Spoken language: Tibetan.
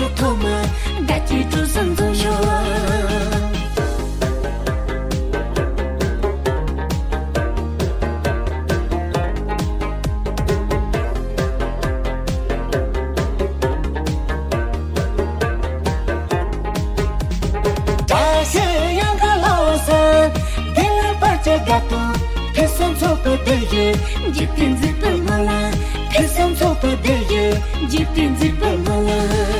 Tu toma, ga chi tu sonzo ju. Da se yankalausa, che pa mala.